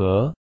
和